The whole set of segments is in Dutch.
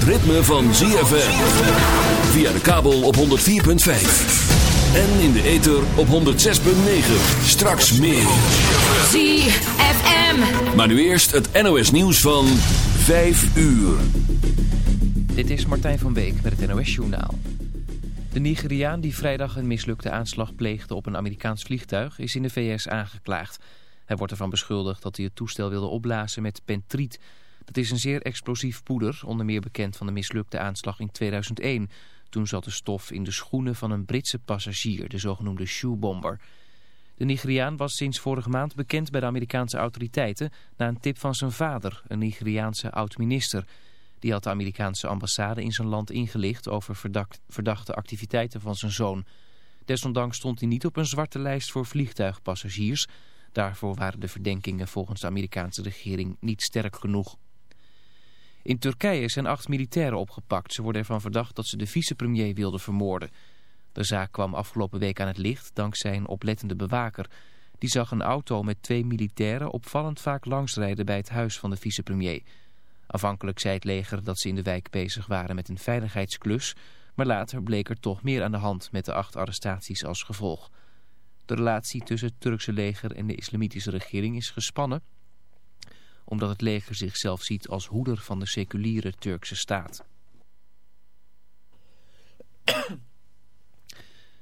het ritme van ZFM. Via de kabel op 104.5. En in de ether op 106.9. Straks meer. ZFM. Maar nu eerst het NOS nieuws van 5 uur. Dit is Martijn van Beek met het NOS Journaal. De Nigeriaan die vrijdag een mislukte aanslag pleegde op een Amerikaans vliegtuig is in de VS aangeklaagd. Hij wordt ervan beschuldigd dat hij het toestel wilde opblazen met pentriet. Dat is een zeer explosief poeder, onder meer bekend van de mislukte aanslag in 2001. Toen zat de stof in de schoenen van een Britse passagier, de zogenoemde shoebomber. De Nigeriaan was sinds vorige maand bekend bij de Amerikaanse autoriteiten... na een tip van zijn vader, een Nigeriaanse oud-minister. Die had de Amerikaanse ambassade in zijn land ingelicht... over verdachte activiteiten van zijn zoon. Desondanks stond hij niet op een zwarte lijst voor vliegtuigpassagiers... Daarvoor waren de verdenkingen volgens de Amerikaanse regering niet sterk genoeg. In Turkije zijn acht militairen opgepakt. Ze worden ervan verdacht dat ze de vicepremier wilden vermoorden. De zaak kwam afgelopen week aan het licht dankzij een oplettende bewaker. Die zag een auto met twee militairen opvallend vaak langsrijden bij het huis van de vicepremier. Afhankelijk zei het leger dat ze in de wijk bezig waren met een veiligheidsklus... maar later bleek er toch meer aan de hand met de acht arrestaties als gevolg. De relatie tussen het Turkse leger en de islamitische regering is gespannen... omdat het leger zichzelf ziet als hoeder van de seculiere Turkse staat.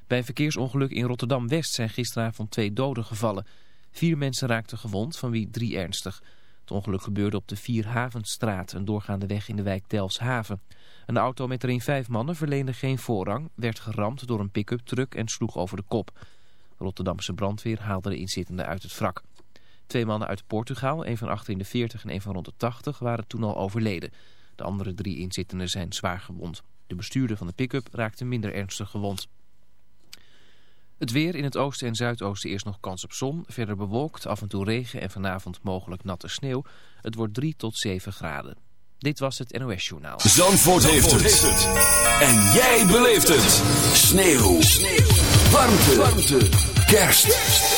Bij verkeersongeluk in Rotterdam-West zijn gisteravond twee doden gevallen. Vier mensen raakten gewond, van wie drie ernstig. Het ongeluk gebeurde op de Vierhavenstraat, een doorgaande weg in de wijk Delfshaven. Een auto met erin vijf mannen verleende geen voorrang, werd geramd door een pick-up truck en sloeg over de kop. Rotterdamse brandweer haalde de inzittenden uit het wrak. Twee mannen uit Portugal, een van achter in de 40 en een van rond de 80, waren toen al overleden. De andere drie inzittenden zijn zwaar gewond. De bestuurder van de pick-up raakte minder ernstig gewond. Het weer in het oosten en zuidoosten eerst nog kans op zon. Verder bewolkt, af en toe regen en vanavond mogelijk natte sneeuw. Het wordt 3 tot 7 graden. Dit was het NOS Journaal. Zandvoort, heeft, het. En jij beleeft het. Sneeuw. Sneeuw. Warmte. Warmte. Kerst.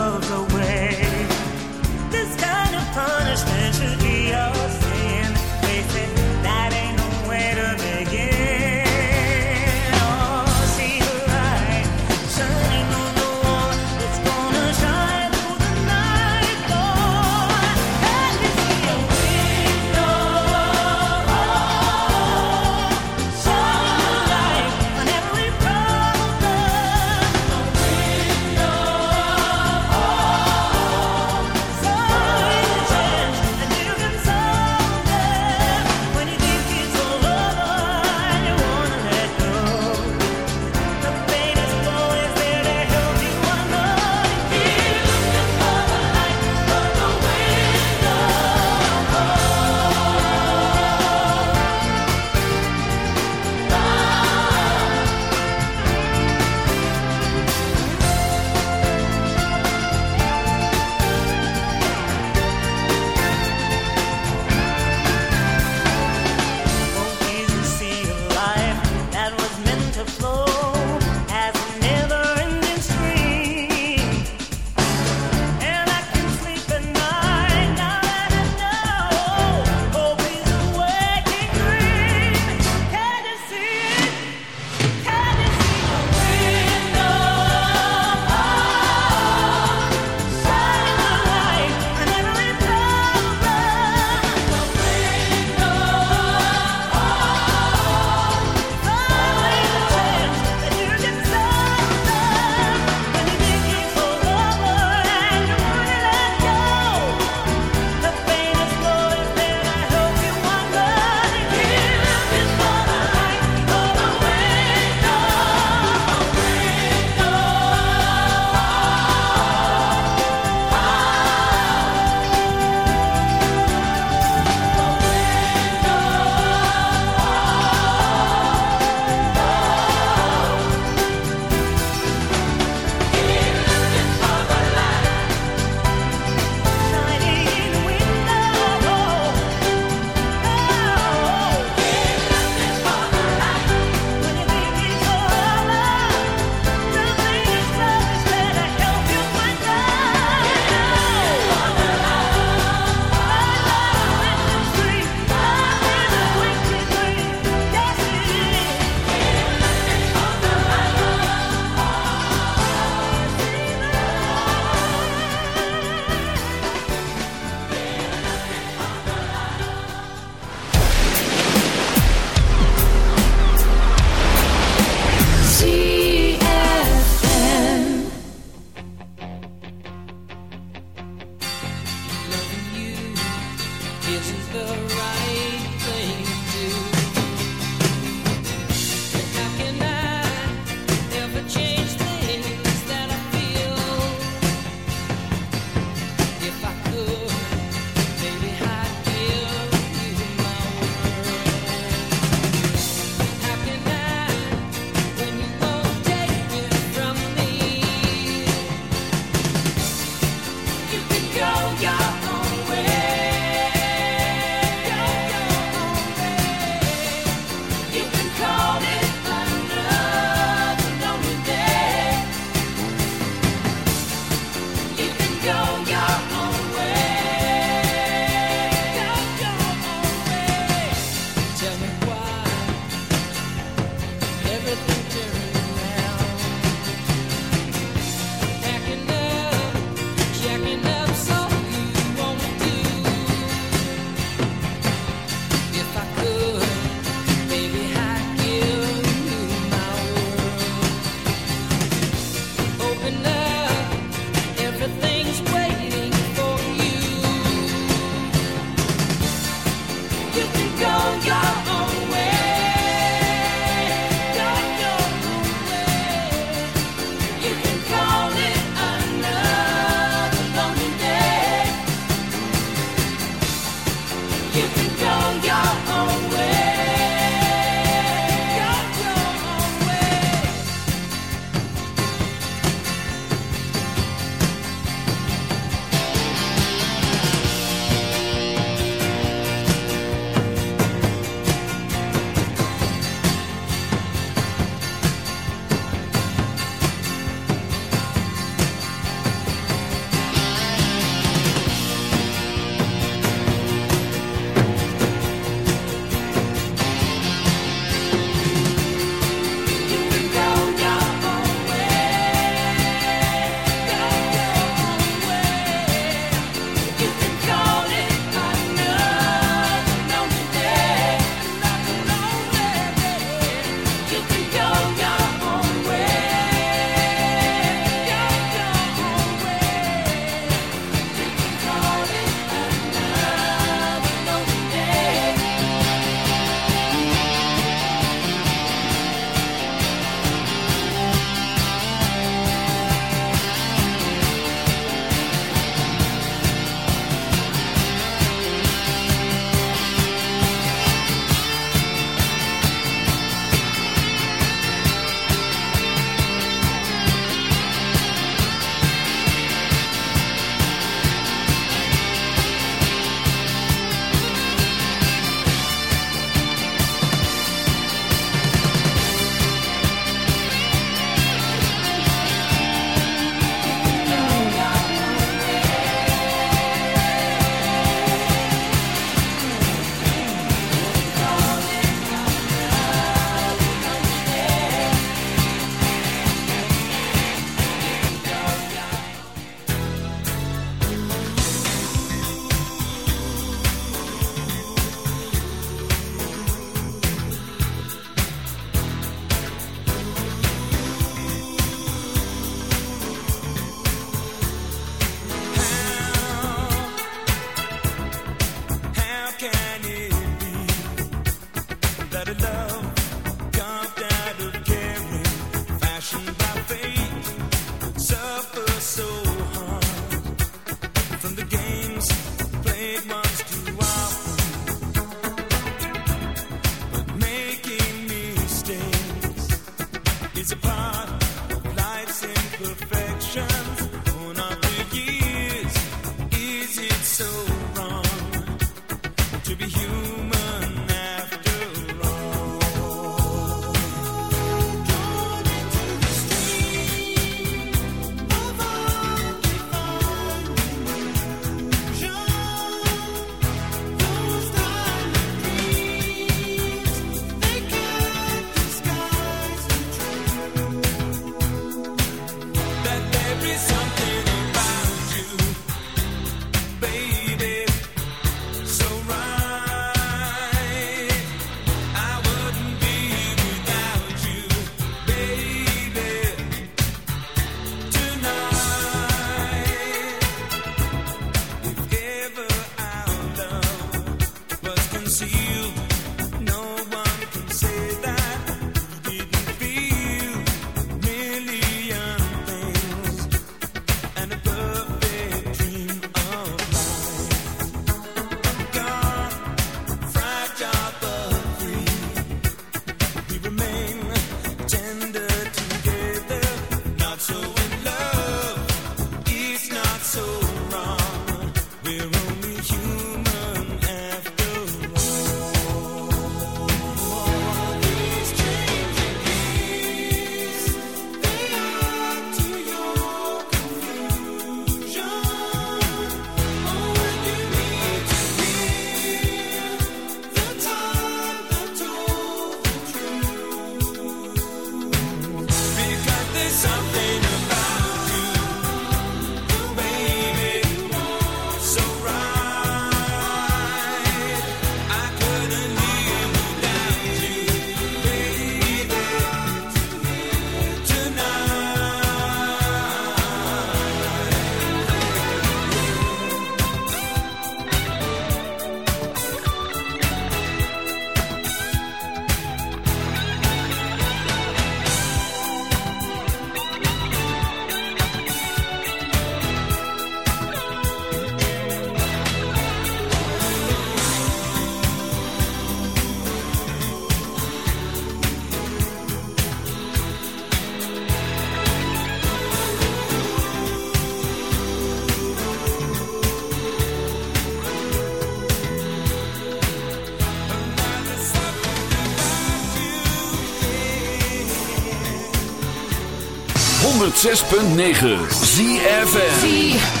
106.9 ZFN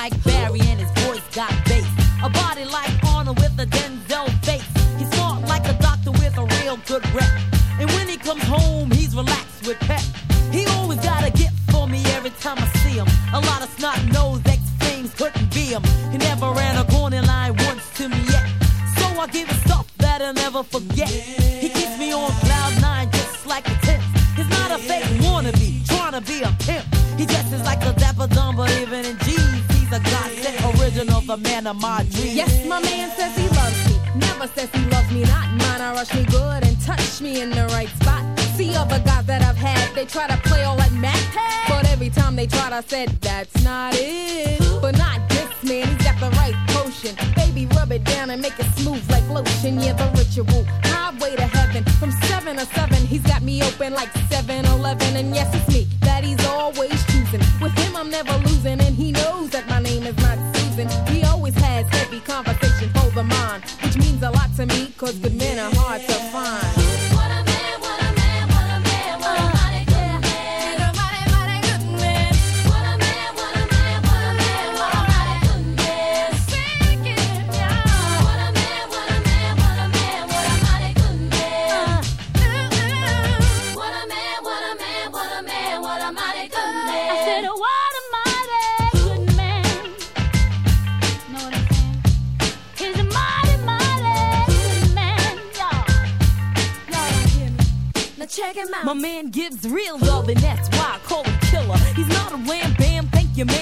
like that.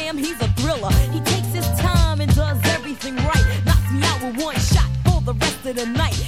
slam, he's a thriller. He takes his time and does everything right. Knocks me out with one shot for the rest of the night.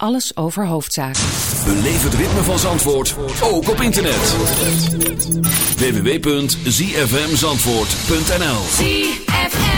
Alles over hoofdzaken. Beleef het ritme van Zandvoort, ook op internet. www.zfmzandvoort.nl ZFM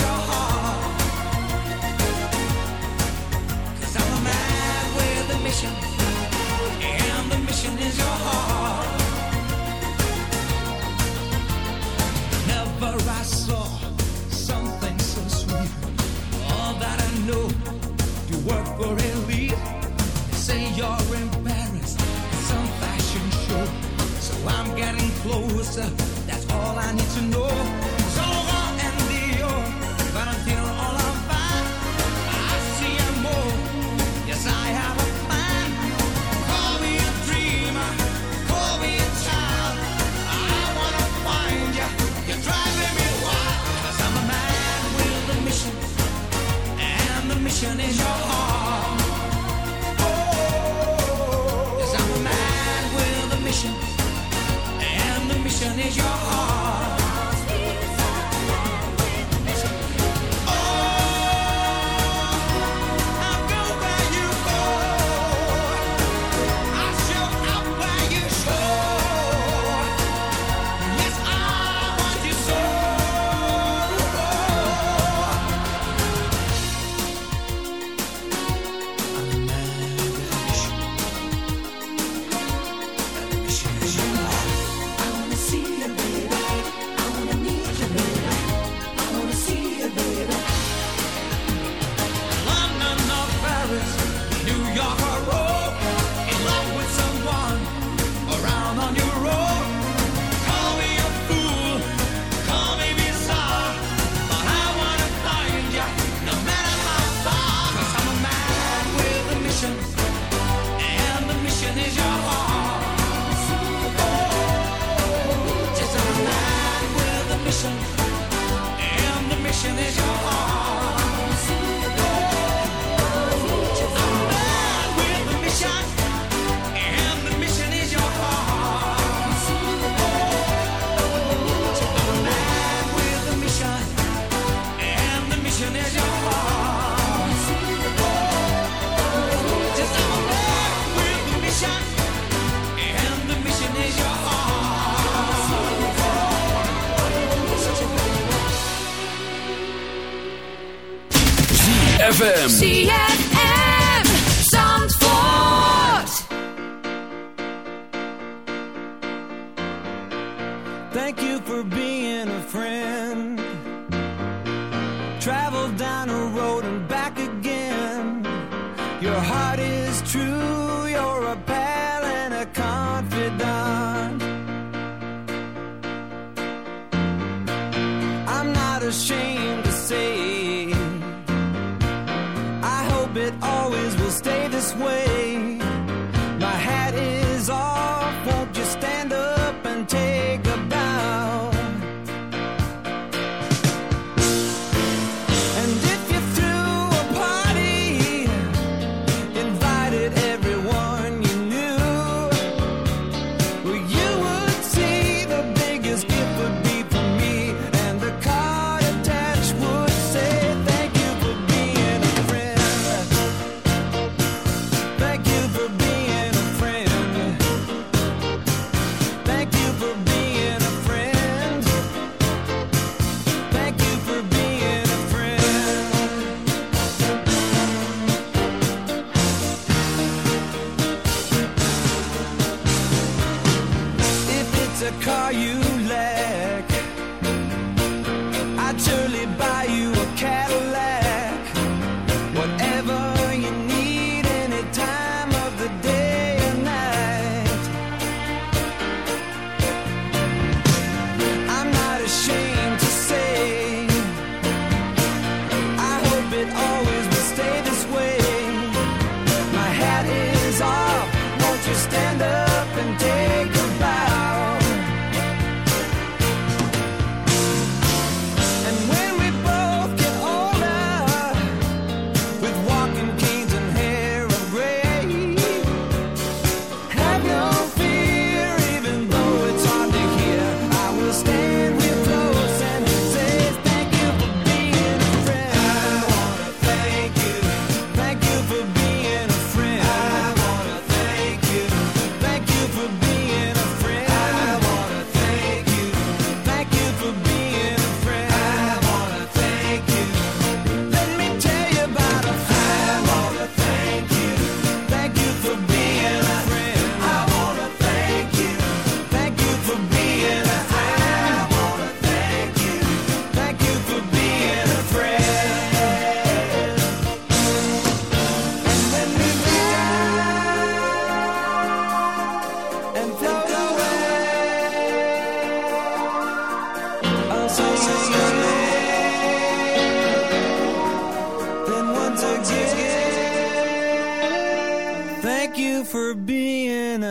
Your heart.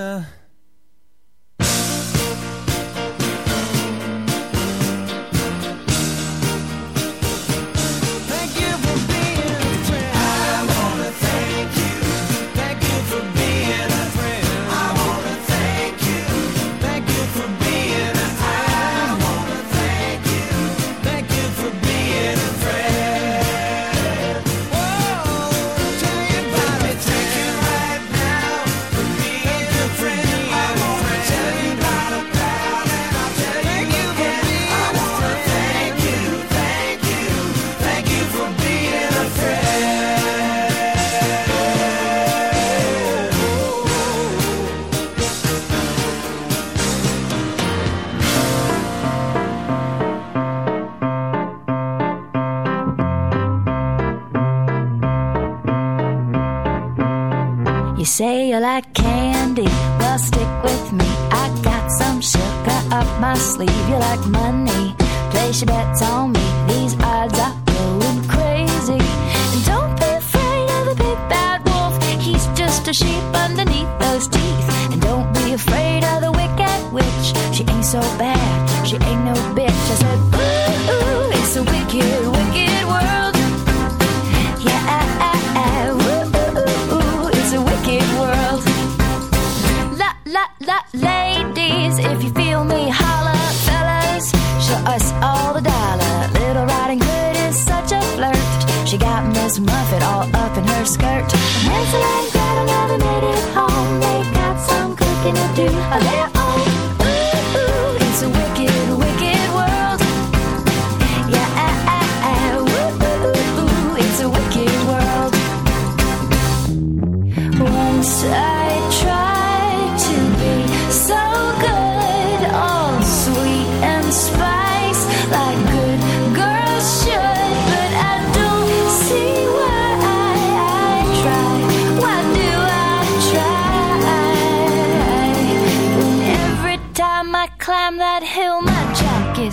uh,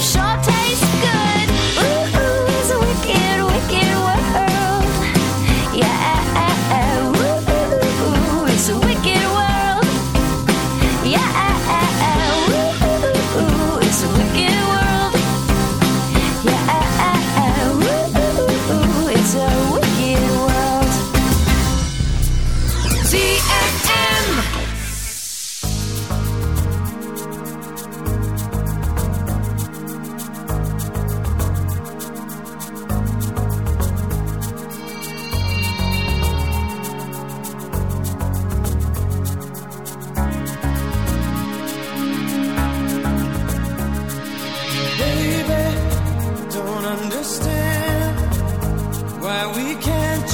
short time.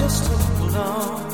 just alone.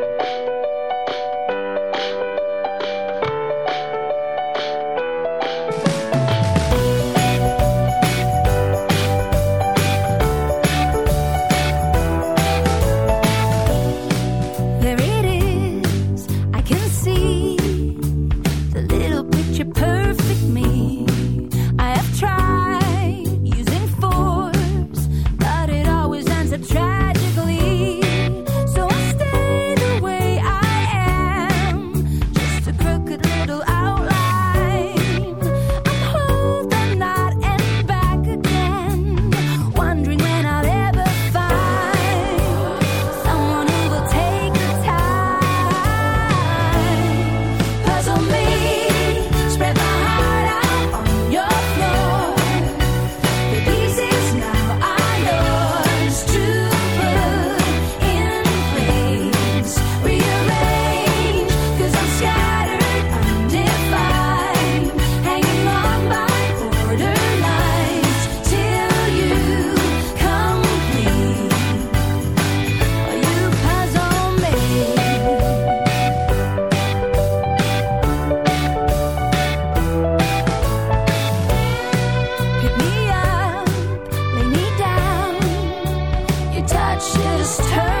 Should've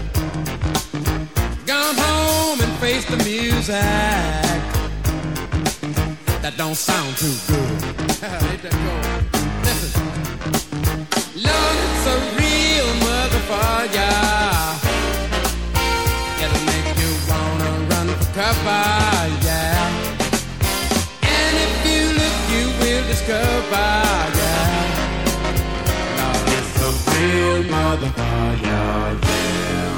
face the music that don't sound too good. Listen, love it's a real motherfucker. It'll make you wanna run for cover, yeah. And if you look, you will discover, yeah. Love is a real motherfucker, yeah.